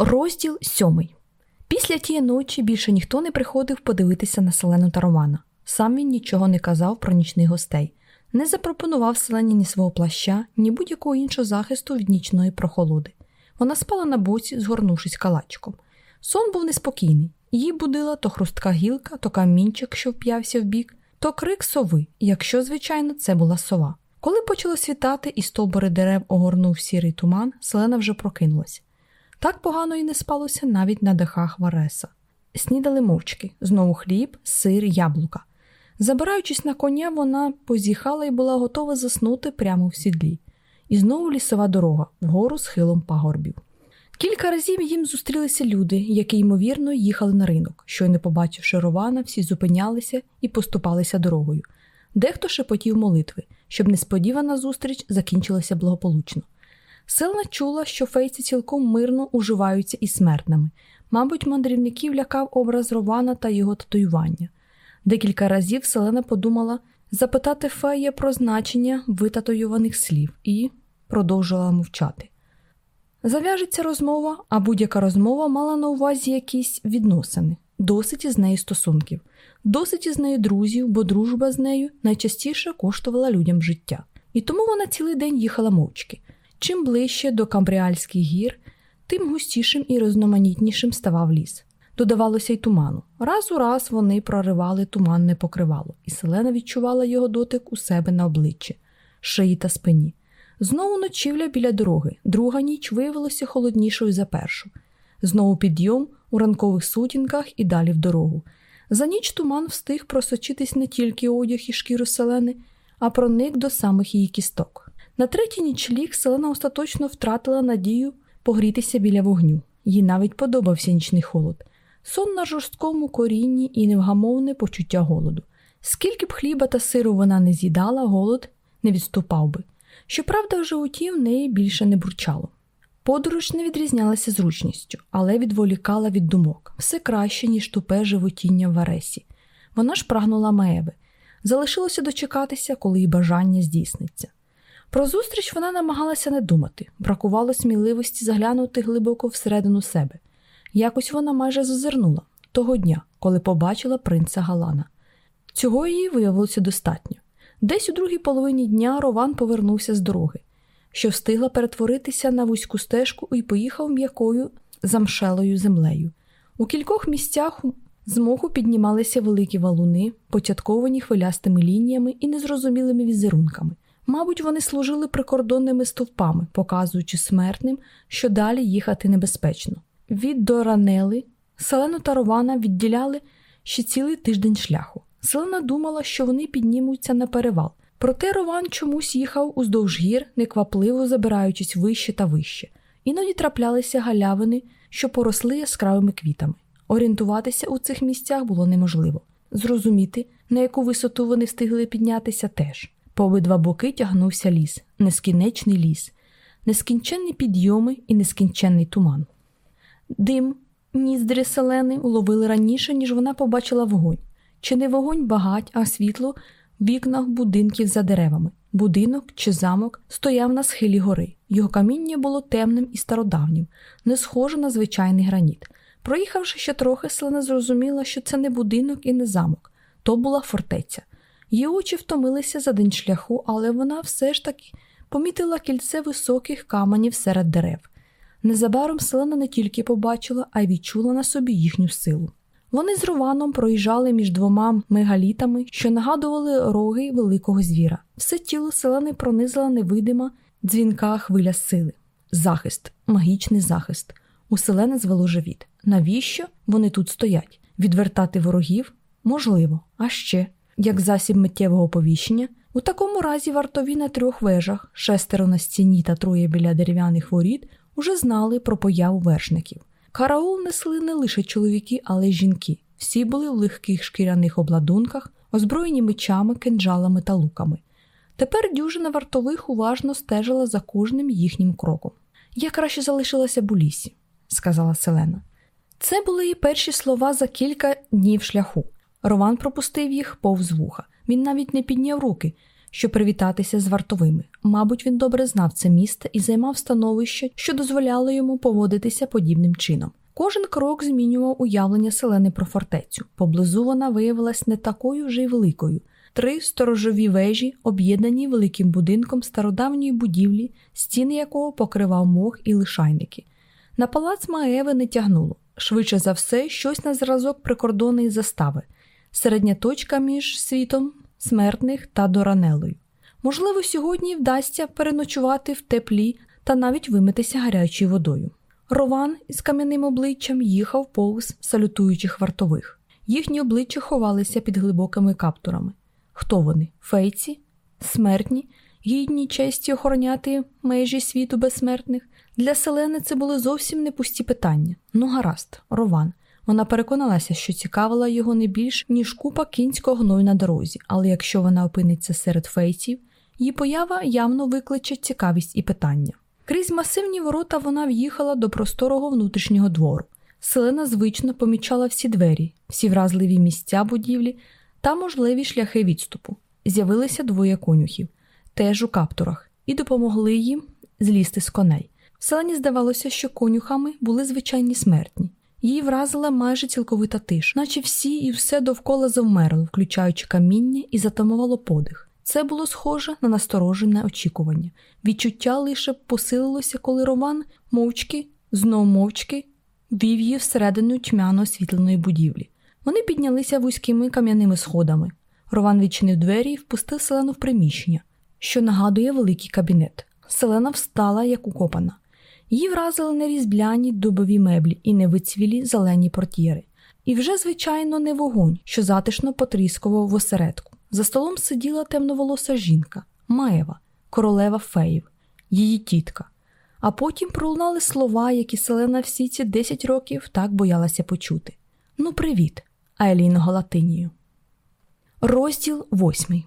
Розділ сьомий. Після тієї ночі більше ніхто не приходив подивитися на Селену та Романа. Сам він нічого не казав про нічних гостей, не запропонував Селені ні свого плаща, ні будь-якого іншого захисту від нічної прохолоди. Вона спала на боці, згорнувшись калачком. Сон був неспокійний. Її будила то хрустка гілка, то камінчик, що вп'явся в бік, то крик сови, якщо, звичайно, це була сова. Коли почало світати і стовбури дерев огорнув сірий туман, Селена вже прокинулась. Так погано і не спалося навіть на дахах Вареса. Снідали мовчки, знову хліб, сир, яблука. Забираючись на коня, вона позіхала і була готова заснути прямо в сідлі. І знову лісова дорога, вгору схилом пагорбів. Кілька разів їм зустрілися люди, які, ймовірно, їхали на ринок. Щойно побачивши Рована, всі зупинялися і поступалися дорогою. Дехто шепотів молитви, щоб несподівана зустріч закінчилася благополучно. Селна чула, що фейці цілком мирно уживаються із смертними. Мабуть, мандрівників лякав образ Рована та його татуювання. Декілька разів Селена подумала запитати фея про значення витатуюваних слів і продовжила мовчати. Зав'яжеться розмова, а будь-яка розмова мала на увазі якісь відносини, досить із нею стосунків, досить із нею друзів, бо дружба з нею найчастіше коштувала людям життя. І тому вона цілий день їхала мовчки. Чим ближче до Камбріальських гір, тим густішим і різноманітнішим ставав ліс. Додавалося й туману. Раз у раз вони проривали туманне покривало, і Селена відчувала його дотик у себе на обличчі, шиї та спині. Знову ночівля біля дороги, друга ніч виявилася холоднішою за першу. Знову підйом у ранкових сутінках і далі в дорогу. За ніч туман встиг просочитись не тільки одяг і шкіру селени, а проник до самих її кісток. На третій ніч ліг селена остаточно втратила надію погрітися біля вогню. Їй навіть подобався нічний холод, сон на жорсткому корінні і невгамовне почуття голоду. Скільки б хліба та сиру вона не з'їдала, голод не відступав би. Щоправда, в животі в неї більше не бурчало. Подорож не відрізнялася зручністю, але відволікала від думок все краще, ніж тупе животіння в Аресі. Вона ж прагнула Маеви. Залишилося дочекатися, коли її бажання здійсниться. Про зустріч вона намагалася не думати, бракувало сміливості заглянути глибоко всередину себе. Якось вона майже зазирнула того дня, коли побачила принца Галана. Цього їй виявилося достатньо. Десь у другій половині дня Рован повернувся з дороги, що встигла перетворитися на вузьку стежку і поїхав м'якою замшелою землею. У кількох місцях з моху піднімалися великі валуни, потятковані хвилястими лініями і незрозумілими візерунками. Мабуть, вони служили прикордонними стовпами, показуючи смертним, що далі їхати небезпечно. Від Доранели Селену та Рована відділяли ще цілий тиждень шляху. Селена думала, що вони піднімуться на перевал. Проте Рован чомусь їхав уздовж гір, неквапливо забираючись вище та вище. Іноді траплялися галявини, що поросли яскравими квітами. Орієнтуватися у цих місцях було неможливо. Зрозуміти, на яку висоту вони встигли піднятися, теж. По обидва боки тягнувся ліс, нескінченний ліс, нескінченні підйоми і нескінченний туман. Дим, ніздри селени уловили раніше, ніж вона побачила вогонь. Чи не вогонь багать, а світло в вікнах будинків за деревами. Будинок чи замок стояв на схилі гори. Його каміння було темним і стародавнім, не схоже на звичайний граніт. Проїхавши ще трохи, селена зрозуміла, що це не будинок і не замок, то була фортеця. Її очі втомилися за день шляху, але вона все ж таки помітила кільце високих каменів серед дерев. Незабаром селена не тільки побачила, а й відчула на собі їхню силу. Вони з Рованом проїжджали між двома мегалітами, що нагадували роги великого звіра. Все тіло селени пронизила невидима дзвінка хвиля сили. Захист, магічний захист. У селени звело живіт. Навіщо вони тут стоять? Відвертати ворогів? Можливо, а ще, як засіб миттєвого оповіщення, у такому разі вартові на трьох вежах, шестеро на стіні та троє біля дерев'яних воріт, уже знали про появу вершників. Караул несли не лише чоловіки, але й жінки. Всі були в легких шкіряних обладунках, озброєні мечами, кинджалами та луками. Тепер дюжина вартових уважно стежила за кожним їхнім кроком. Я краще залишилася б у лісі, сказала Селена. Це були її перші слова за кілька днів шляху. Рован пропустив їх повз вуха. Він навіть не підняв руки, щоб привітатися з вартовими. Мабуть, він добре знав це місце і займав становище, що дозволяло йому поводитися подібним чином. Кожен крок змінював уявлення селени про фортецю. Поблизу вона виявилась не такою вже й великою. Три сторожові вежі, об'єднані великим будинком стародавньої будівлі, стіни якого покривав мох і лишайники. На палац Маеви не тягнуло. Швидше за все, щось на зразок прикордонної застави, середня точка між світом смертних та доранелою. Можливо, сьогодні вдасться переночувати в теплі та навіть вимитися гарячою водою. Рован із кам'яним обличчям їхав повз салютуючих вартових. Їхні обличчя ховалися під глибокими каптурами. Хто вони? Фейці? Смертні, гідні честі охороняти межі світу безсмертних. Для Селени це були зовсім не пусті питання. Ну, гаразд, Рован. Вона переконалася, що цікавила його не більш, ніж купа кінського гною на дорозі, але якщо вона опиниться серед фейців, її поява явно викличе цікавість і питання. Крізь масивні ворота вона в'їхала до просторого внутрішнього двору. Селена звично помічала всі двері, всі вразливі місця будівлі та можливі шляхи відступу. З'явилися двоє конюхів, теж у каптурах, і допомогли їм злізти з коней. В селені здавалося, що конюхами були звичайні смертні. Її вразила майже цілковита тиша, наче всі і все довкола завмерло, включаючи каміння і затамувало подих. Це було схоже на насторожене очікування. Відчуття лише посилилося, коли Роман мовчки, знов мовчки, вів її всередину тьмяно освітленої будівлі. Вони піднялися вузькими кам'яними сходами. Рован відчинив двері і впустив селену в приміщення, що нагадує великий кабінет. Селена встала, як укопана. Її вразили не різбляні дубові меблі і не вицвілі зелені портьєри. І вже, звичайно, не вогонь, що затишно потріскував в осередку. За столом сиділа темноволоса жінка, Маєва, королева феїв, її тітка. А потім пролунали слова, які Селена всі ці 10 років так боялася почути. Ну, привіт, Айліно Галатинію. Розділ восьмий.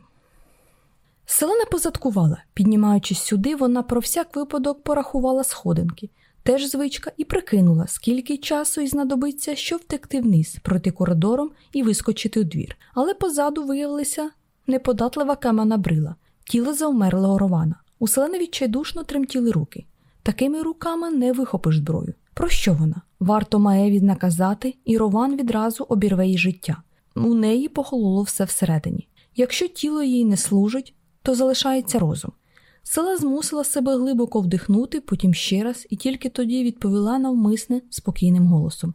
Селена позадкувала. Піднімаючись сюди, вона про всяк випадок порахувала сходинки, теж звичка, і прикинула, скільки часу й знадобиться, щоб втекти вниз, пройти коридором і вискочити у двір. Але позаду виявилася неподатлива кам'яна брила, тіло завмерлого рована. У Селени відчайдушно тремтіли руки. Такими руками не вихопиш зброю. Про що вона? Варто має віднаказати, і Рован відразу обірве її життя. У неї похололо все всередині. Якщо тіло їй не служить, то залишається розум. Села змусила себе глибоко вдихнути, потім ще раз, і тільки тоді відповіла навмисне спокійним голосом.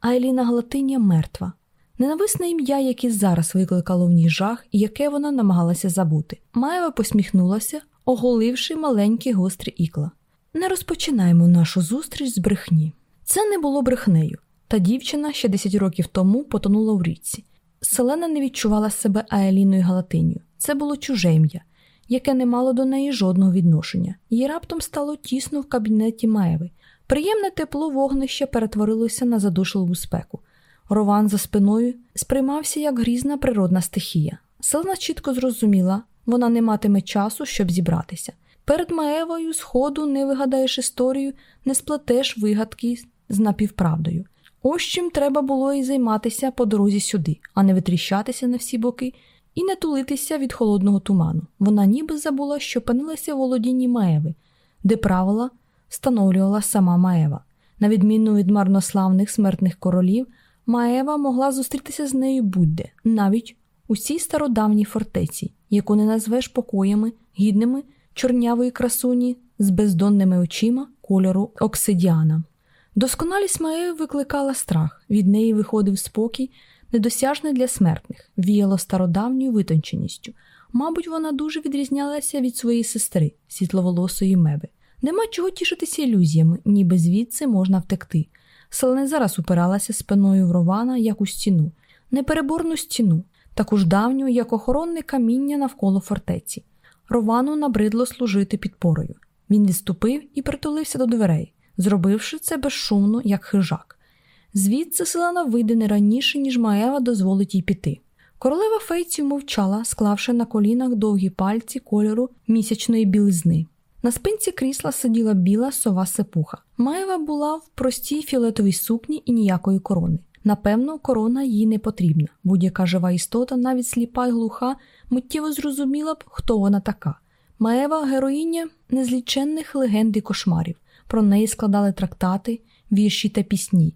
Айліна Глатиня мертва. Ненависне ім'я, яке зараз викликало в ній жах і яке вона намагалася забути. Маєва посміхнулася, оголивши маленькі гострі ікла. Не розпочинаємо нашу зустріч з брехні. Це не було брехнею. Та дівчина ще 10 років тому потонула в річці. Селена не відчувала себе Аеліною Галатинію. Це було чуже ім'я, яке не мало до неї жодного відношення. Їй раптом стало тісно в кабінеті Маєви. Приємне тепло вогнища перетворилося на задушливу спеку. Рован за спиною сприймався як грізна природна стихія. Селена чітко зрозуміла, вона не матиме часу, щоб зібратися. Перед Маевою сходу не вигадаєш історію, не сплетеш вигадки з напівправдою. Ось чим треба було і займатися по дорозі сюди, а не витріщатися на всі боки і не тулитися від холодного туману. Вона ніби забула, що опинилася в володінні Маеви, де правила встановлювала сама Маева. На відміну від марнославних смертних королів, Маева могла зустрітися з нею будь-де, навіть у цій стародавній фортеці, яку не назвеш покоями, гідними чорнявої красуні з бездонними очима кольору оксидіана. Досконалість Маеви викликала страх, від неї виходив спокій недосяжне для смертних, віяло стародавньою витонченістю. Мабуть, вона дуже відрізнялася від своєї сестри, світловолосої меби. Нема чого тішитися ілюзіями, ніби звідси можна втекти. Селена зараз упиралася спиною в Рована, як у стіну, непереборну стіну, таку ж давню, як охоронне каміння навколо фортеці. Ровану набридло служити підпорою. Він відступив і притулився до дверей, зробивши це безшумно, як хижак. Звідси селена вийде не раніше, ніж Маева дозволить їй піти. Королева Фейців мовчала, склавши на колінах довгі пальці кольору місячної білизни. На спинці крісла сиділа біла сова сепуха. Маєва була в простій фіолетовій сукні і ніякої корони. Напевно, корона їй не потрібна. Будь-яка жива істота, навіть сліпа й глуха, миттєво зрозуміла б, хто вона така. Маева героїня незліченних легенд і кошмарів. Про неї складали трактати, вірші та пісні.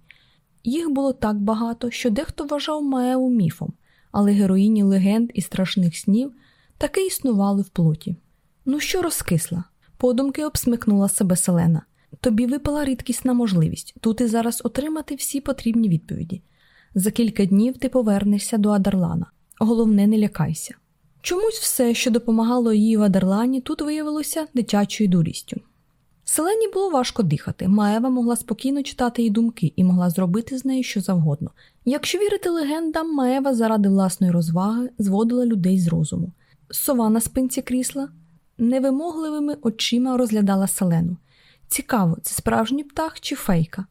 Їх було так багато, що дехто вважав Маеву міфом, але героїні легенд і страшних снів таки існували в плоті. Ну, що розкисла? Подумки обсмикнула себе Селена. Тобі випала рідкісна можливість тут і зараз отримати всі потрібні відповіді. За кілька днів ти повернешся до Адарлана. Головне, не лякайся. Чомусь все, що допомагало їй в Адерлані, тут виявилося дитячою дурістю. Селені було важко дихати. Маева могла спокійно читати її думки і могла зробити з нею що завгодно. Якщо вірити легендам, Маева заради власної розваги зводила людей з розуму. Сова на спинці крісла невимогливими очима розглядала селену. Цікаво, це справжній птах чи фейка,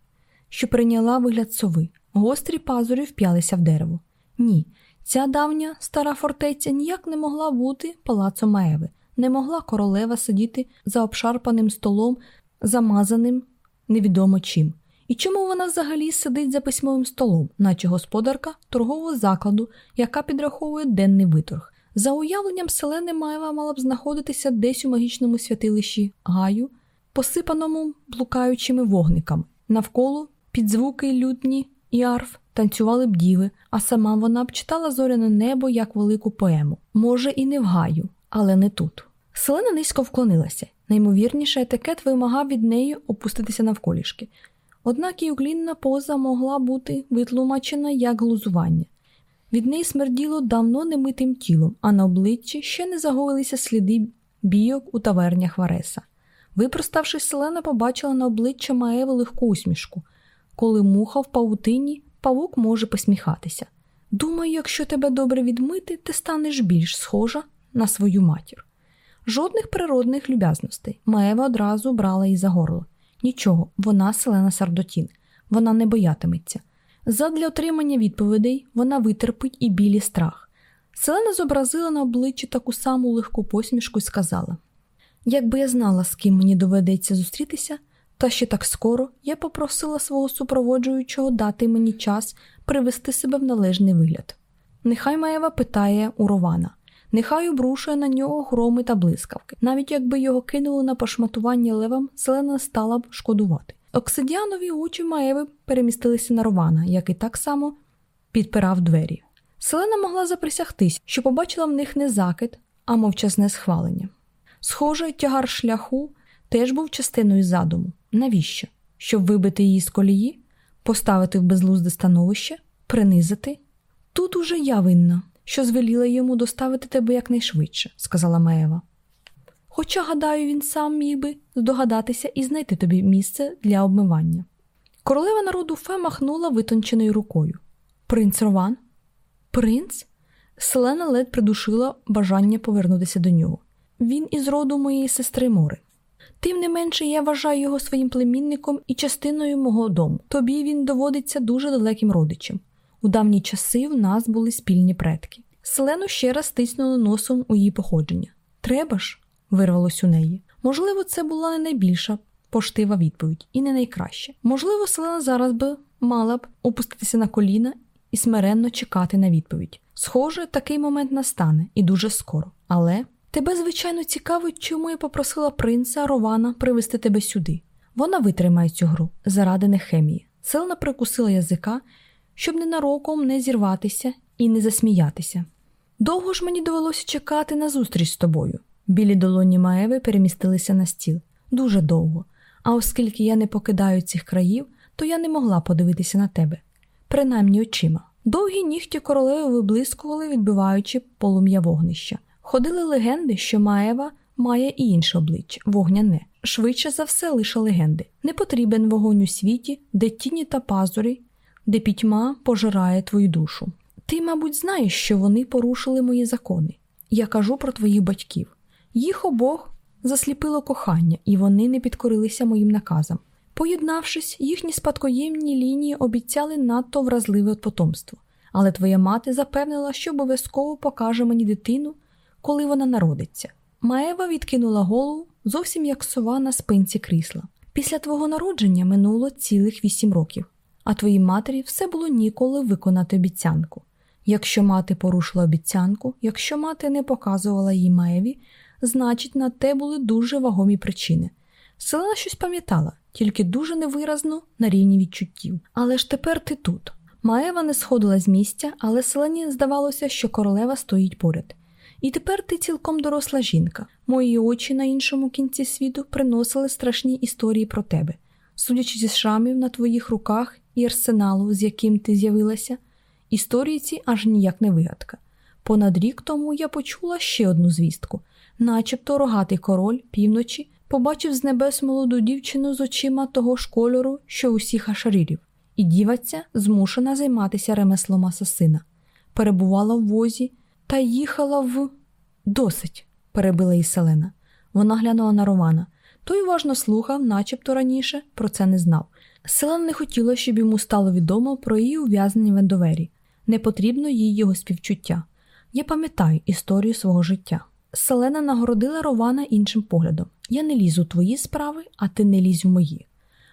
що прийняла вигляд сови. Гострі пазурі вп'ялися в дерево. Ні, ця давня стара фортеця ніяк не могла бути палацом Маеви, не могла королева сидіти за обшарпаним столом, замазаним невідомо чим. І чому вона взагалі сидить за письмовим столом, наче господарка торгового закладу, яка підраховує денний виторг. За уявленням селени Маєва мала б знаходитися десь у магічному святилищі Гаю, посипаному блукаючими вогниками. Навколо під звуки лютні і арф танцювали б діви, а сама вона б читала зоряне небо як велику поему. Може, і не в гаю, але не тут. Селена низько вклонилася. Наймовірніше, етикет вимагав від неї опуститися навколішки. Однак і уклінна поза могла бути витлумачена як глузування. Від неї смерділо давно немитим тілом, а на обличчі ще не заговилися сліди бійок у тавернях Вареса. Випроставшись, Селена побачила на обличчя Маеви легку усмішку. Коли муха в павутині, павук може посміхатися. Думаю, якщо тебе добре відмити, ти станеш більш схожа на свою матір. Жодних природних люб'язностей. Маева одразу брала її за горло. Нічого, вона Селена Сардотін, вона не боятиметься. Задля отримання відповідей вона витерпить і білі страх. Селена зобразила на обличчі таку саму легку посмішку і сказала: Якби я знала, з ким мені доведеться зустрітися, та ще так скоро я попросила свого супроводжуючого дати мені час привести себе в належний вигляд. Нехай Маєва питає у Рована, нехай обрушує на нього громи та блискавки. Навіть якби його кинули на пошматування левам, селена стала б шкодувати. Оксидіанові очі Маєви перемістилися на Рована, який так само підпирав двері. Селена могла заприсягтись, що побачила в них не закид, а мовчазне схвалення. Схоже, тягар шляху теж був частиною задуму. Навіщо? Щоб вибити її з колії, поставити в безлузде становище, принизити? Тут уже я винна, що звеліла йому доставити тебе якнайшвидше, сказала Маєва. Хоча, гадаю, він сам міг би здогадатися і знайти тобі місце для обмивання. Королева народу Фе махнула витонченою рукою. Принц Рован? Принц? Селена ледь придушила бажання повернутися до нього. Він із роду моєї сестри Мори. Тим не менше, я вважаю його своїм племінником і частиною мого дому. Тобі він доводиться дуже далеким родичем. У давні часи в нас були спільні предки. Селену ще раз стиснули носом у її походження. Треба ж, вирвалось у неї. Можливо, це була не найбільша поштива відповідь і не найкраща. Можливо, Селена зараз би мала б опуститися на коліна і смиренно чекати на відповідь. Схоже, такий момент настане і дуже скоро. Але тебе, звичайно, цікавить, чому я попросила принца Рована привезти тебе сюди. Вона витримає цю гру заради нехемії. Селена прикусила язика, щоб ненароком не зірватися і не засміятися. Довго ж мені довелося чекати на зустріч з тобою. Білі долоні Маеви перемістилися на стіл дуже довго, а оскільки я не покидаю цих країв, то я не могла подивитися на тебе, принаймні очима. Довгі нігті королеви виблискували, відбиваючи полум'я вогнища. Ходили легенди, що Маева має і інше обличчя вогняне. Швидше за все, лише легенди. Не потрібен вогонь у світі, де тіні та пазурі, де пітьма пожирає твою душу. Ти, мабуть, знаєш, що вони порушили мої закони. Я кажу про твоїх батьків. Їх обох засліпило кохання, і вони не підкорилися моїм наказам. Поєднавшись, їхні спадкоємні лінії обіцяли надто вразливе потомство, але твоя мати запевнила, що обов'язково покаже мені дитину, коли вона народиться. Маева відкинула голову зовсім як сова на спинці крісла. Після твого народження минуло цілих вісім років, а твоїй матері все було ніколи виконати обіцянку. Якщо мати порушила обіцянку, якщо мати не показувала їй Маєві, значить, на те були дуже вагомі причини. Селена щось пам'ятала, тільки дуже невиразно на рівні відчуттів. Але ж тепер ти тут. Маєва не сходила з місця, але селені здавалося, що королева стоїть поряд. І тепер ти цілком доросла жінка. Мої очі на іншому кінці світу приносили страшні історії про тебе. Судячи зі шрамів на твоїх руках і арсеналу, з яким ти з'явилася, історії ці аж ніяк не вигадка. Понад рік тому я почула ще одну звістку, начебто рогатий король півночі побачив з небес молоду дівчину з очима того ж кольору, що усіх ашарірів, і діваця змушена займатися ремеслом асасина. Перебувала в возі та їхала в досить, перебила її Селена. Вона глянула на Романа. Той уважно слухав, начебто раніше про це не знав. Селена не хотіла, щоб йому стало відомо про її ув'язнення в Ендовері. Не потрібно їй його співчуття. Я пам'ятаю історію свого життя. Селена нагородила Рована іншим поглядом. Я не лізу у твої справи, а ти не лізь у мої.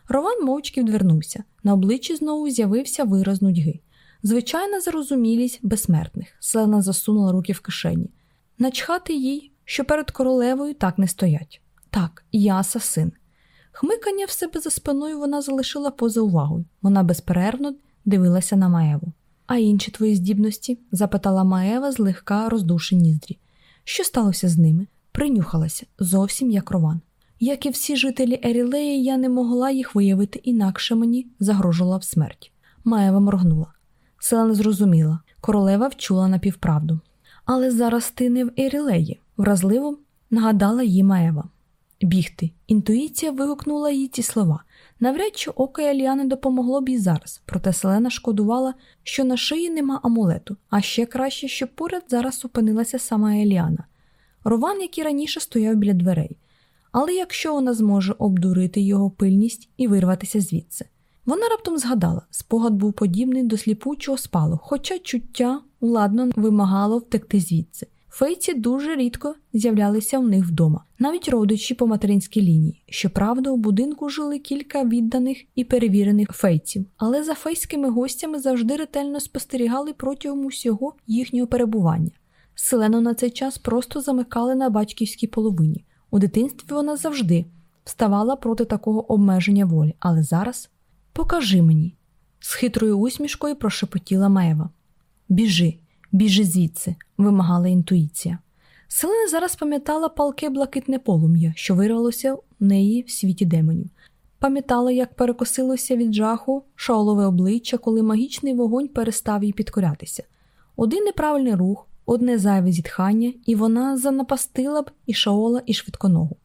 Рован мовчки відвернувся. На обличчі знову з'явився вираз нудьги. Звичайна зарозумілість безсмертних. Селена засунула руки в кишені. Начхати їй, що перед королевою так не стоять. Так, я асасин. Хмикання в себе за спиною вона залишила поза увагою. Вона безперервно дивилася на Маеву. А інші твої здібності? запитала Маева, злегка роздувши ніздрі. Що сталося з ними? Принюхалася зовсім як рован. Як і всі жителі Ерілеї, я не могла їх виявити, інакше мені загрожувала б смерть. Маєва моргнула. Села не зрозуміла. Королева вчула напівправду. Але зараз ти не в Ерілеї, вразливо нагадала їй Маєва. Бігти. Інтуїція вигукнула їй ці слова. Навряд чи око Еліани допомогло б їй зараз, проте Селена шкодувала, що на шиї нема амулету, а ще краще, щоб поряд зараз опинилася сама Еліана. Рован, який раніше стояв біля дверей. Але якщо вона зможе обдурити його пильність і вирватися звідси. Вона раптом згадала, спогад був подібний до сліпучого спалу, хоча чуття ладно вимагало втекти звідси. Фейці дуже рідко з'являлися в них вдома, навіть родичі по материнській лінії. Щоправда, у будинку жили кілька відданих і перевірених фейців, але за фейськими гостями завжди ретельно спостерігали протягом усього їхнього перебування. Селену на цей час просто замикали на батьківській половині. У дитинстві вона завжди вставала проти такого обмеження волі, але зараз покажи мені, з хитрою усмішкою прошепотіла Маєва. Біжи, біжи звідси, вимагала інтуїція. Селена зараз пам'ятала палке блакитне полум'я, що вирвалося в неї в світі демонів. Пам'ятала, як перекосилося від жаху шаолове обличчя, коли магічний вогонь перестав їй підкорятися. Один неправильний рух, одне зайве зітхання, і вона занапастила б і шаола, і швидконогу.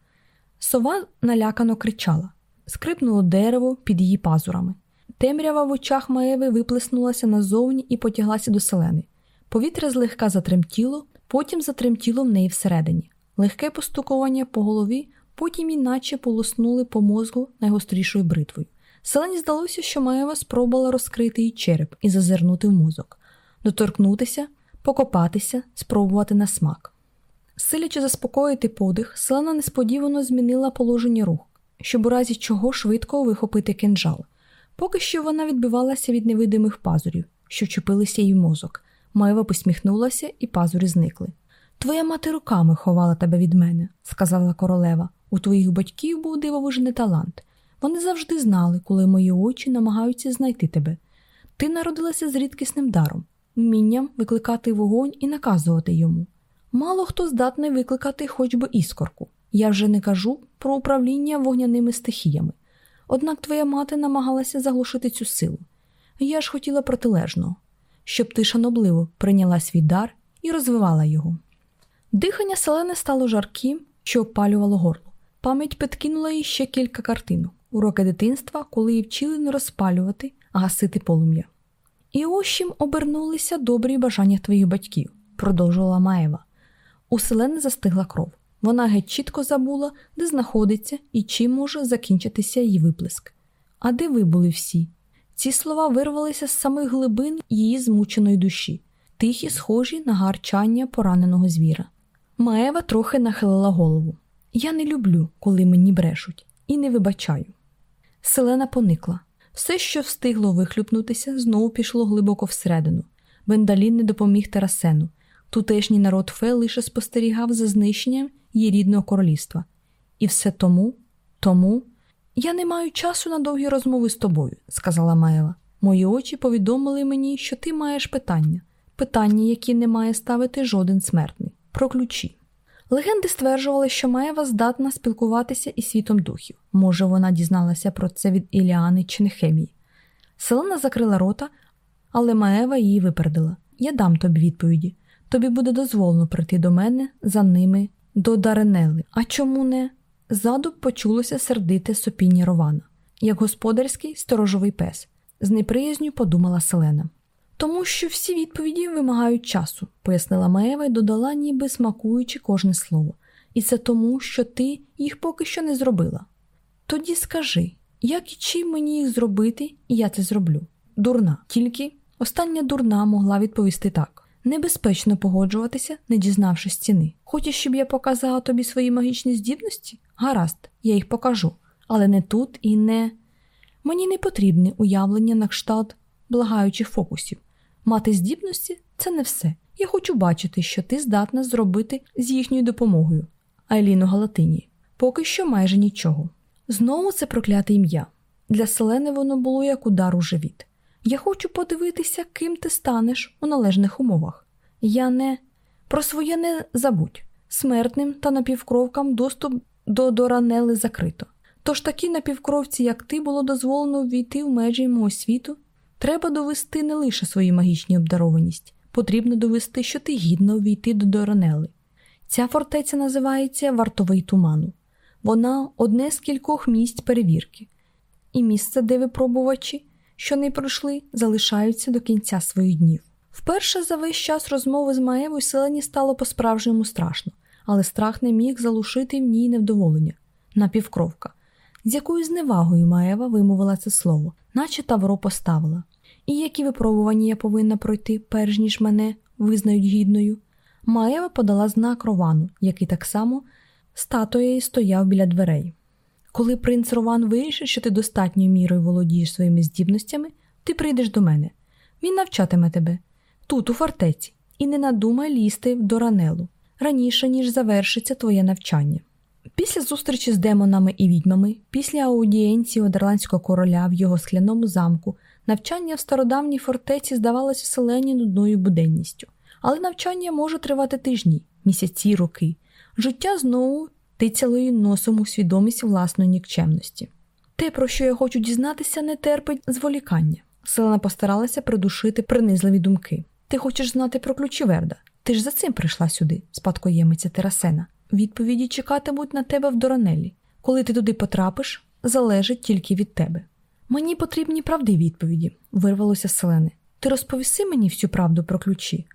Сова налякано кричала, скрипнуло дерево під її пазурами. Темрява в очах Маеви виплеснулася назовні і потяглася до селени. Повітря злегка затремтіло, потім затремтіло в неї всередині. Легке постукування по голові, потім іначе полоснули по мозку найгострішою бритвою. Селені здалося, що Маєва спробувала розкрити їй череп і зазирнути в мозок, доторкнутися, покопатися, спробувати на смак. Силячи заспокоїти подих, селена несподівано змінила положення рук, щоб у разі чого швидко вихопити кинджал. Поки що вона відбивалася від невидимих пазурів, що чепилися їй в мозок. Маєва посміхнулася, і пазурі зникли. Твоя мати руками ховала тебе від мене, сказала королева. У твоїх батьків був дивовижний талант. Вони завжди знали, коли мої очі намагаються знайти тебе. Ти народилася з рідкісним даром, вмінням викликати вогонь і наказувати йому. Мало хто здатний викликати хоч би іскорку. Я вже не кажу про управління вогняними стихіями. Однак твоя мати намагалася заглушити цю силу. Я ж хотіла протилежного, щоб ти шанобливо прийняла свій дар і розвивала його. Дихання селени стало жарким, що опалювало горло. Пам'ять підкинула їй ще кілька картинок, уроки дитинства, коли її вчили не розпалювати, а гасити полум'я. І ось чим обернулися добрі бажання твоїх батьків, продовжувала Маєва. У селени застигла кров. Вона геть чітко забула, де знаходиться і чим може закінчитися її виплеск. А де ви були всі? Ці слова вирвалися з самих глибин її змученої душі, тихі, схожі на гарчання пораненого звіра. Маева трохи нахилила голову. Я не люблю, коли мені брешуть, і не вибачаю. Селена поникла. Все, що встигло вихлюпнутися, знову пішло глибоко всередину. Вендалін не допоміг Терасену. Тутешній народ Фе лише спостерігав за знищенням її рідного королівства. І все тому, тому. Я не маю часу на довгі розмови з тобою, сказала Маєва. Мої очі повідомили мені, що ти маєш питання, питання, які не має ставити жоден смертний, про ключі. Легенди стверджували, що Маєва здатна спілкуватися із світом духів. Може, вона дізналася про це від Іліани чи Нехемії. Селена закрила рота, але Маєва її випередила. Я дам тобі відповіді. Тобі буде дозволено прийти до мене за ними до Даренели. А чому не? Ззаду почулося сердите сопіння Рована, як господарський сторожовий пес. З неприязню подумала Селена. Тому що всі відповіді вимагають часу, пояснила Маєва і додала, ніби смакуючи кожне слово. І це тому, що ти їх поки що не зробила. Тоді скажи, як і чим мені їх зробити, і я це зроблю. Дурна, тільки остання дурна могла відповісти так. Небезпечно погоджуватися, не дізнавшись ціни. Хочеш, щоб я показала тобі свої магічні здібності? Гаразд, я їх покажу, але не тут і не. Мені не потрібне уявлення на кшталт благаючих фокусів. Мати здібності це не все. Я хочу бачити, що ти здатна зробити з їхньою допомогою. Айліну Галатині. Поки що майже нічого. Знову це прокляте ім'я. Для селени воно було як удар у живіт. Я хочу подивитися, ким ти станеш у належних умовах. Я не про своє не забудь. Смертним та напівкровкам доступ до доранели закрито. Тож такі напівкровці, як ти, було дозволено ввійти в межі мого світу. Треба довести не лише свою магічну обдарованість, потрібно довести, що ти гідно ввійти до доранели. Ця фортеця називається Вартовий туману. Вона одне з кількох місць перевірки, і місце, де випробувачі що не пройшли, залишаються до кінця своїх днів. Вперше за весь час розмови з Маєвою селені стало по-справжньому страшно, але страх не міг залишити в ній невдоволення напівкровка. З якою зневагою Маєва вимовила це слово, наче Тавро поставила. І які випробування я повинна пройти, перш ніж мене визнають гідною. Маєва подала знак Ровану, який так само статуєю стояв біля дверей. Коли принц Рован вирішить, що ти достатньою мірою володієш своїми здібностями, ти прийдеш до мене. Він навчатиме тебе тут, у фортеці, і не надумай лізти до ранелу раніше, ніж завершиться твоє навчання. Після зустрічі з демонами і відьмами, після аудієнції одерландського короля в його скляному замку, навчання в стародавній фортеці здавалося селені нудною буденністю. Але навчання може тривати тижні, місяці, роки. Життя знову тицяли носом у свідомість власної нікчемності. Те, про що я хочу дізнатися, не терпить зволікання. Селена постаралася придушити принизливі думки. Ти хочеш знати про ключі Верда? Ти ж за цим прийшла сюди, спадкоємиця Терасена. Відповіді чекатимуть на тебе в Доранелі. Коли ти туди потрапиш, залежить тільки від тебе. Мені потрібні правди відповіді, вирвалося з Селени. Ти розповіси мені всю правду про ключі.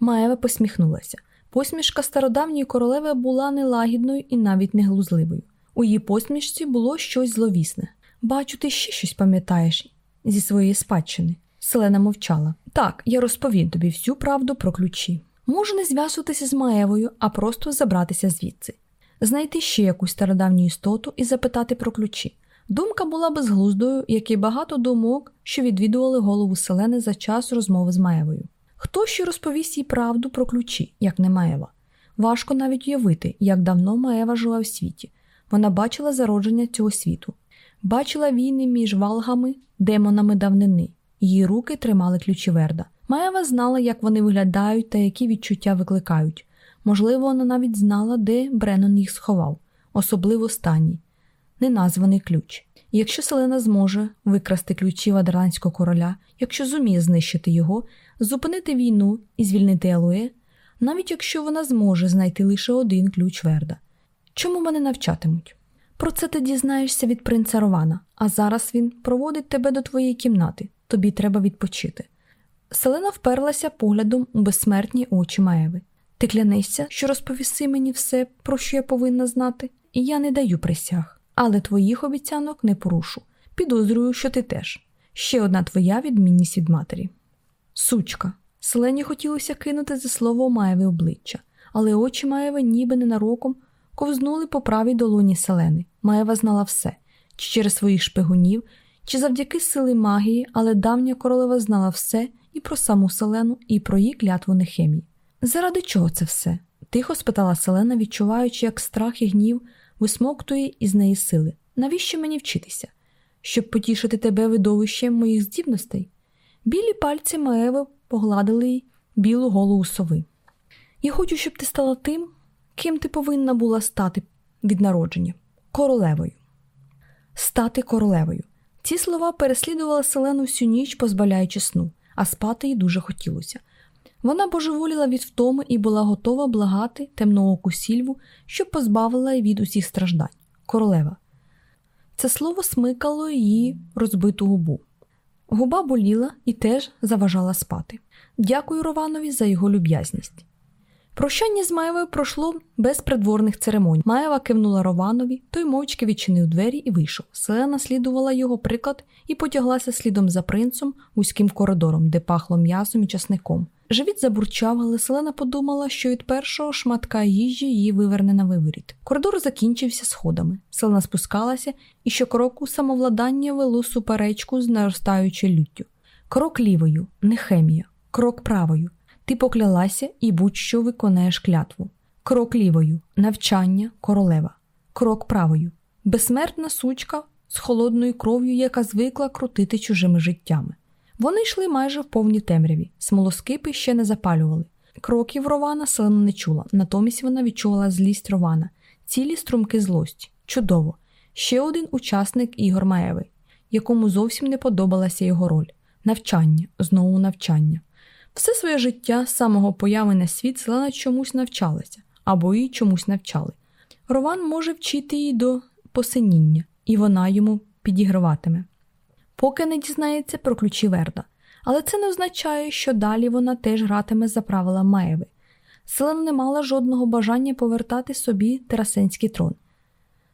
Маєва посміхнулася. Посмішка стародавньої королеви була нелагідною і навіть не глузливою. У її посмішці було щось зловісне. Бачу, ти ще щось пам'ятаєш зі своєї спадщини. Селена мовчала. Так, я розповім тобі всю правду про ключі. Можу не зв'язуватися з Маєвою, а просто забратися звідси, знайти ще якусь стародавню істоту і запитати про ключі. Думка була безглуздою, як і багато думок, що відвідували голову Селени за час розмови з Маєвою. Хто ще розповість їй правду про ключі, як не Маєва? Важко навіть уявити, як давно Маєва жила в світі. Вона бачила зародження цього світу, бачила війни між валгами, демонами давнини. Її руки тримали ключі Верда. Маєва знала, як вони виглядають та які відчуття викликають. Можливо, вона навіть знала, де Бреннон їх сховав, особливо останній, неназваний ключ. Якщо Селена зможе викрасти ключі Вадерландського короля, якщо зуміє знищити його, зупинити війну і звільнити Алуе, навіть якщо вона зможе знайти лише один ключ Верда. Чому мене навчатимуть? Про це ти дізнаєшся від принца Рована, а зараз він проводить тебе до твоєї кімнати, тобі треба відпочити. Селена вперлася поглядом у безсмертні очі Маеви. Ти клянешся, що розповіси мені все, про що я повинна знати, і я не даю присяг, але твоїх обіцянок не порушу. Підозрюю, що ти теж. Ще одна твоя відмінність від матері. Сучка. Селені хотілося кинути за слово Маєве обличчя, але очі Маєви ніби ненароком ковзнули по правій долоні селени. Маєва знала все чи через своїх шпигунів, чи завдяки сили магії, але давня королева знала все і про саму Селену, і про її клятву Нехемії. Заради чого це все? тихо спитала Селена, відчуваючи, як страх і гнів висмоктує із неї сили. Навіщо мені вчитися? Щоб потішити тебе видовищем моїх здібностей? Білі пальці Маеви погладили й білу голову сови. Я хочу, щоб ти стала тим, ким ти повинна була стати від народження королевою. Стати королевою. Ці слова переслідували Селену всю ніч, позбавляючи сну, а спати їй дуже хотілося. Вона божеволіла від втоми і була готова благати темнооку сільву, щоб позбавила її від усіх страждань. Королева. Це слово смикало її розбиту губу. Губа боліла і теж заважала спати. Дякую Рованові за його люб'язність. Прощання з Маєвою пройшло без придворних церемоній. Маєва кивнула Рованові, той мовчки відчинив двері і вийшов. Селена слідувала його приклад і потяглася слідом за принцем вузьким коридором, де пахло м'ясом і часником. Живіт забурчав, але Селена подумала, що від першого шматка їжі її виверне на виворіт. Коридор закінчився сходами. Селена спускалася і щокроку самовладання вело суперечку з наростаючою люттю. Крок лівою, не хемія, крок правою. Ти поклялася і будь-що виконаєш клятву. Крок лівою, навчання, королева, крок правою, безсмертна сучка з холодною кров'ю, яка звикла крутити чужими життями. Вони йшли майже в повній темряві, смолоскипи ще не запалювали. Кроків Рована селена не чула, натомість вона відчувала злість Рована, цілі струмки злості. Чудово! Ще один учасник Ігор Маєвий, якому зовсім не подобалася його роль навчання, знову навчання. Все своє життя з самого появи на світ Селена чомусь навчалася або її чомусь навчали. Рован може вчити її до посиніння, і вона йому підіграватиме поки не дізнається про ключі Верда. Але це не означає, що далі вона теж гратиме за правила Маєви. Селена не мала жодного бажання повертати собі терасенський трон.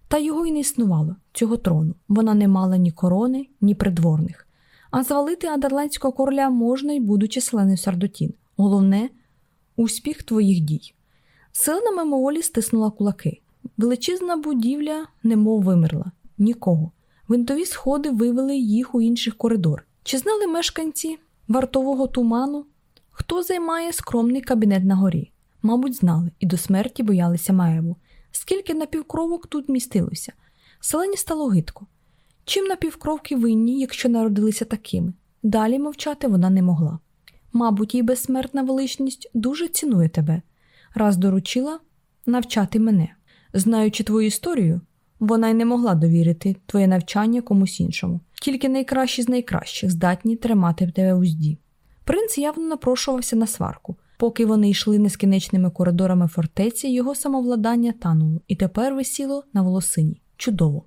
Та його й не існувало, цього трону. Вона не мала ні корони, ні придворних. А звалити адерландського короля можна й будучи селеною Сардотін. Головне успіх твоїх дій. Селена мимоволі стиснула кулаки. Величезна будівля немов вимерла, нікого. Винтові сходи вивели їх у інших коридор. Чи знали мешканці вартового туману, хто займає скромний кабінет на горі? Мабуть, знали і до смерті боялися Маєву. Скільки напівкровок тут містилося? Селені стало гидко. Чим напівкровки винні, якщо народилися такими? Далі мовчати вона не могла. Мабуть, її безсмертна величність дуже цінує тебе, раз доручила навчати мене. Знаючи твою історію, вона й не могла довірити твоє навчання комусь іншому. Тільки найкращі з найкращих здатні тримати тебе в узді. Принц явно напрошувався на сварку. Поки вони йшли нескінченими коридорами фортеці, його самовладання тануло і тепер висіло на волосині. Чудово.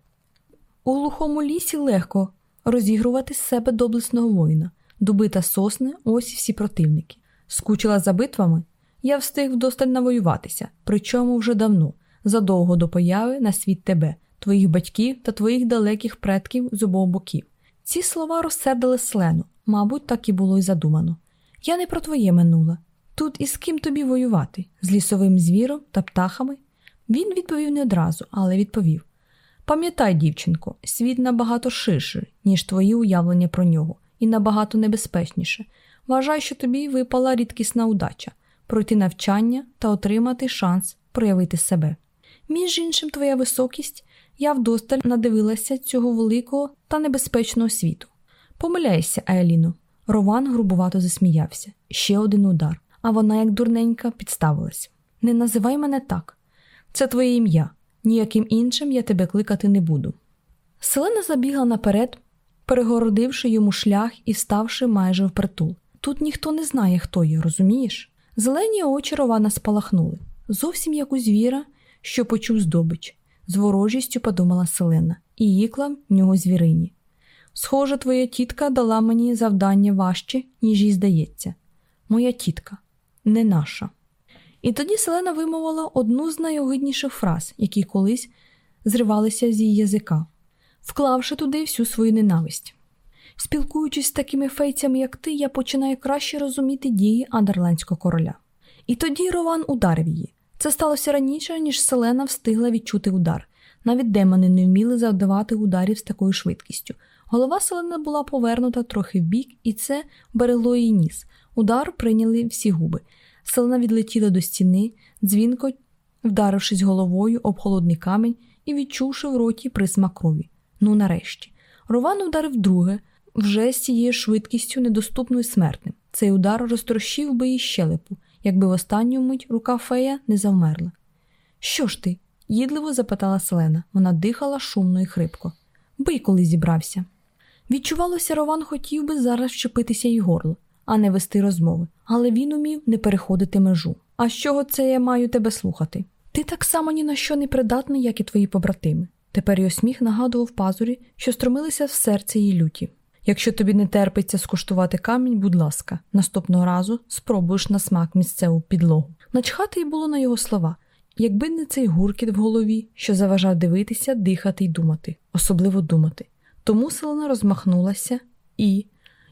У глухому лісі легко розігрувати з себе доблесного воїна, дуби та сосни ось і всі противники. Скучила за битвами? Я встиг вдосталь навоюватися, причому вже давно, задовго до появи на світ тебе, твоїх батьків та твоїх далеких предків з обох боків. Ці слова розсердили Слену, мабуть, так і було й задумано. Я не про твоє минуле. Тут із ким тобі воювати? З лісовим звіром та птахами? Він відповів не одразу, але відповів: Пам'ятай, дівчинко, світ набагато ширший, ніж твої уявлення про нього, і набагато небезпечніше. Вважай, що тобі випала рідкісна удача пройти навчання та отримати шанс проявити себе. Між іншим, твоя високість, я вдосталь надивилася цього великого та небезпечного світу. Помиляйся, Аеліно. Рован грубувато засміявся. Ще один удар. А вона, як дурненька, підставилась. Не називай мене так. Це твоє ім'я. Ніяким іншим я тебе кликати не буду. Селена забігла наперед, перегородивши йому шлях і ставши майже впритул. Тут ніхто не знає, хто є, розумієш? Зелені очі Рована спалахнули, зовсім як у звіра, що почув здобич з ворожістю подумала Селена, і їкла в нього звірині. Схоже, твоя тітка дала мені завдання важче, ніж їй здається. Моя тітка, не наша. І тоді Селена вимовила одну з найогидніших фраз, які колись зривалися з її язика, вклавши туди всю свою ненависть. Спілкуючись з такими фейцями, як ти, я починаю краще розуміти дії Андерландського короля. І тоді Рован ударив її. Це сталося раніше, ніж Селена встигла відчути удар. Навіть демони не вміли завдавати ударів з такою швидкістю. Голова селена була повернута трохи вбік, і це берегло її ніс. Удар прийняли всі губи. Селена відлетіла до стіни, дзвінко, вдарившись головою об холодний камінь і відчувши в роті присмак крові. Ну, нарешті. Рован ударив друге, вже з цією швидкістю, недоступною смертним. Цей удар розтрощив би її щелепу, якби в останню мить рука фея не завмерла. Що ж ти? їдливо запитала Селена. Вона дихала шумно і хрипко. Бий, коли зібрався. Відчувалося, Рован хотів би зараз вчепитися їй горло, а не вести розмови, але він умів не переходити межу. А з чого це я маю тебе слухати? Ти так само ні на що не придатний, як і твої побратими. Тепер його сміх нагадував пазурі, що стромилися в серце її люті. Якщо тобі не терпиться скуштувати камінь, будь ласка, наступного разу спробуєш на смак місцеву підлогу. Начхати й було на його слова, якби не цей гуркіт в голові, що заважав дивитися, дихати й думати, особливо думати. Тому селена розмахнулася і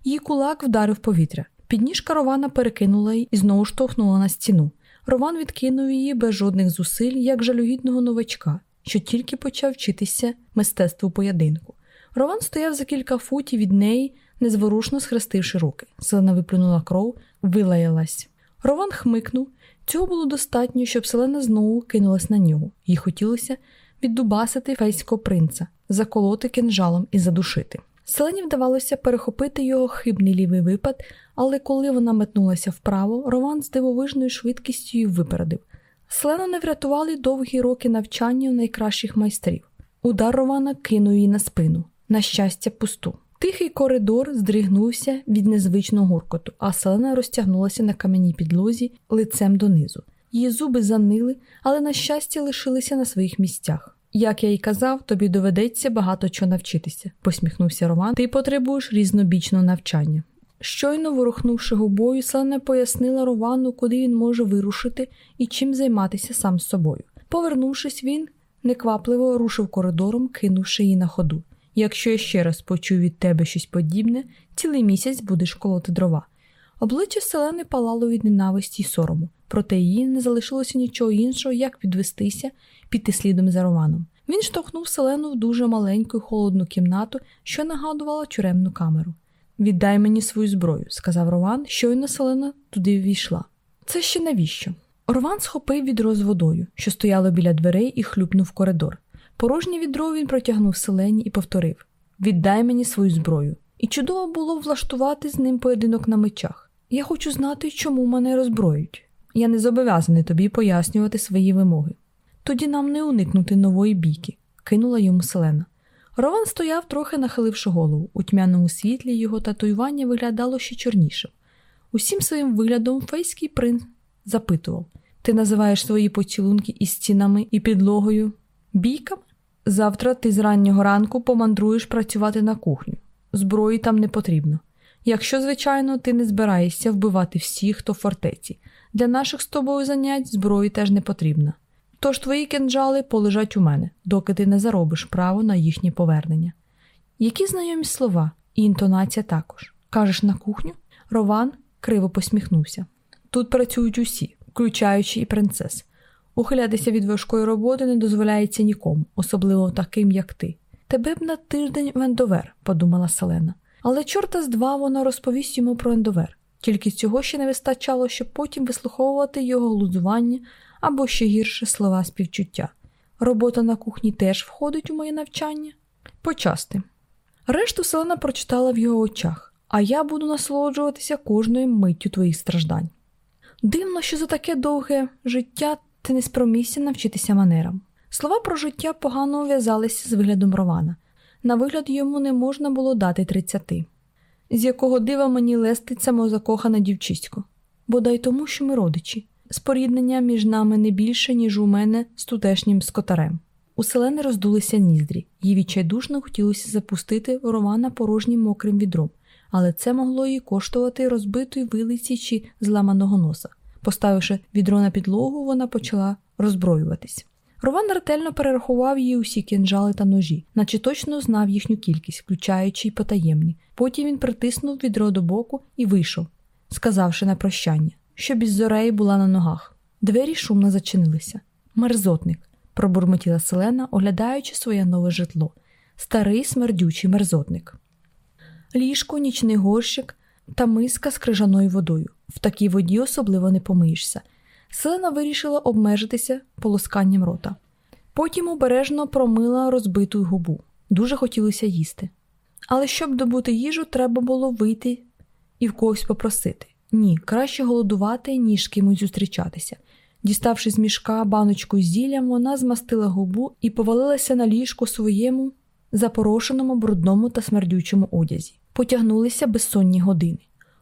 її кулак вдарив повітря. Підніжка Рована перекинула її і знову штовхнула на стіну. Рован відкинув її без жодних зусиль, як жалюгідного новачка, що тільки почав вчитися мистецтву поєдинку. Рован стояв за кілька футів від неї, незворушно схрестивши руки. Селена виплюнула кров, вилаялась. Рован хмикнув. Цього було достатньо, щоб селена знову кинулась на нього, їй хотілося віддубасити фейського принца, заколоти кинжалом і задушити. Селені вдавалося перехопити його хибний лівий випад, але коли вона метнулася вправо, Рован з дивовижною швидкістю її випередив. Селена не врятували довгі роки навчання у найкращих майстрів. Удар Рована кинув її на спину, на щастя, пусту. Тихий коридор здригнувся від незвичного гуркоту, а селена розтягнулася на кам'яній підлозі лицем донизу. Її зуби занили, але, на щастя, лишилися на своїх місцях. Як я й казав, тобі доведеться багато чого навчитися, посміхнувся Роман. Ти потребуєш різнобічного навчання. Щойно ворухнувши губою, Селена пояснила Ровану, куди він може вирушити і чим займатися сам з собою. Повернувшись, він неквапливо рушив коридором, кинувши її на ходу. Якщо я ще раз почую від тебе щось подібне, цілий місяць будеш колоти дрова. Обличчя Селени палало від ненависті й сорому, проте їй не залишилося нічого іншого, як підвестися, піти слідом за Романом. Він штовхнув Селену в дуже маленьку й холодну кімнату, що нагадувала тюремну камеру. Віддай мені свою зброю, сказав Роман, щойно Селена туди ввійшла. Це ще навіщо? Рован схопив відро з водою, що стояло біля дверей, і хлюпнув коридор. Порожнє відро він протягнув селені і повторив Віддай мені свою зброю. І чудово було влаштувати з ним поєдинок на мечах. Я хочу знати, чому мене розброють. Я не зобов'язаний тобі пояснювати свої вимоги. Тоді нам не уникнути нової бійки, кинула йому селена. Рован стояв, трохи нахиливши голову. У тьмяному світлі його татуювання виглядало ще чорнішим. Усім своїм виглядом фейський принц запитував Ти називаєш свої поцілунки і стінами і підлогою бійками? Завтра ти з раннього ранку помандруєш працювати на кухню. Зброї там не потрібно. Якщо, звичайно, ти не збираєшся вбивати всіх, хто в фортеці. Для наших з тобою занять зброї теж не потрібна. Тож твої кинджали полежать у мене, доки ти не заробиш право на їхнє повернення. Які знайомі слова і інтонація також. Кажеш на кухню? Рован криво посміхнувся. Тут працюють усі, включаючи і принцес. Ухилятися від важкої роботи не дозволяється нікому, особливо таким, як ти. Тебе б на тиждень в Ендовер, подумала Селена. Але чорта з два вона розповість йому про Ендовер. Тільки цього ще не вистачало, щоб потім вислуховувати його глузування або ще гірше слова співчуття. Робота на кухні теж входить у моє навчання? Почасти. Решту Селена прочитала в його очах, а я буду насолоджуватися кожною миттю твоїх страждань. Дивно, що за таке довге життя ти не спромігся навчитися манерам. Слова про життя погано ув'язалися з виглядом Рована. На вигляд йому не можна було дати тридцяти. З якого дива мені лестить самозакохане дівчисько, бодай тому, що ми родичі. Споріднення між нами не більше, ніж у мене з тутешнім скотарем. У селени роздулися ніздрі, їй відчайдушно хотілося запустити Романа порожнім мокрим відром, але це могло їй коштувати розбитої вилиці чи зламаного носа. Поставивши відро на підлогу, вона почала роззброюватись. Рован ретельно перерахував її усі кінжали та ножі, наче точно знав їхню кількість, включаючи й потаємні. Потім він притиснув відро до боку і вийшов, сказавши на прощання, щоб із зореї була на ногах. Двері шумно зачинилися. Мерзотник, пробурмотіла Селена, оглядаючи своє нове житло. Старий смердючий мерзотник. ліжко, нічний горщик та миска з крижаною водою. В такій воді особливо не помиєшся. Селена вирішила обмежитися полосканням рота. Потім обережно промила розбиту губу. Дуже хотілося їсти. Але щоб добути їжу, треба було вийти і в когось попросити. Ні, краще голодувати, ніж кимось зустрічатися. Діставши з мішка баночку з зіллям, вона змастила губу і повалилася на ліжку своєму запорошеному, брудному та смердючому одязі. Потягнулися безсонні години.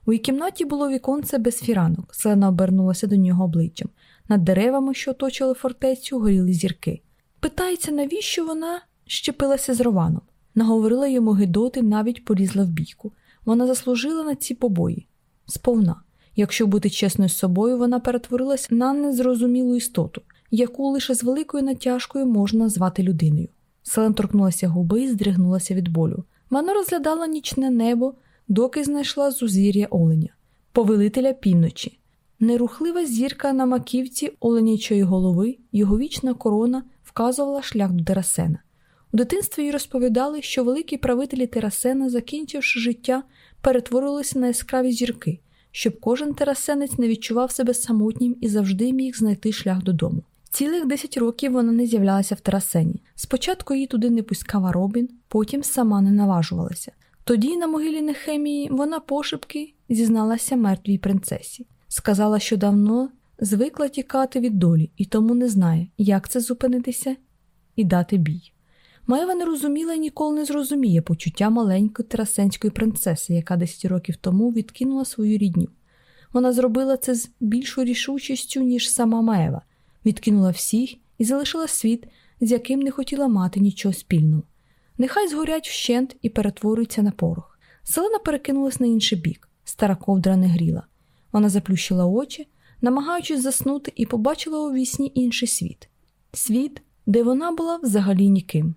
У її кімнаті було віконце без фіранок. Селена обернулася до нього обличчям. Над деревами, що оточили фортецю, горіли зірки. Питається, навіщо вона щепилася з Рованом. Наговорила йому Гедоти, навіть полізла в бійку. Вона заслужила на ці побої. Сповна. Якщо бути чесною з собою, вона перетворилась на незрозумілу істоту, яку лише з великою натяжкою можна звати людиною. Селен торкнулася губи і здригнулася від болю. Вона розглядала нічне небо, доки знайшла зузір'я оленя, повелителя півночі. Нерухлива зірка на маківці оленячої голови, його вічна корона вказувала шлях до Терасена. У дитинстві їй розповідали, що великі правителі Терасена, закінчивши життя, перетворилися на яскраві зірки, щоб кожен терасенець не відчував себе самотнім і завжди міг знайти шлях додому. Цілих 10 років вона не з'являлася в терасені. Спочатку її туди не пускала Робін, потім сама не наважувалася. Тоді, на могилі Нехемії, вона пошепки зізналася мертвій принцесі. Сказала, що давно звикла тікати від долі і тому не знає, як це зупинитися і дати бій. Маєва не розуміла і ніколи не зрозуміє почуття маленької терасенської принцеси, яка 10 років тому відкинула свою рідню. Вона зробила це з більшою рішучістю, ніж сама Маєва, відкинула всіх і залишила світ, з яким не хотіла мати нічого спільного. Нехай згорять вщент і перетворюються на порох. Селена перекинулась на інший бік, стара ковдра не гріла. Вона заплющила очі, намагаючись заснути, і побачила у вісні інший світ світ, де вона була взагалі ніким.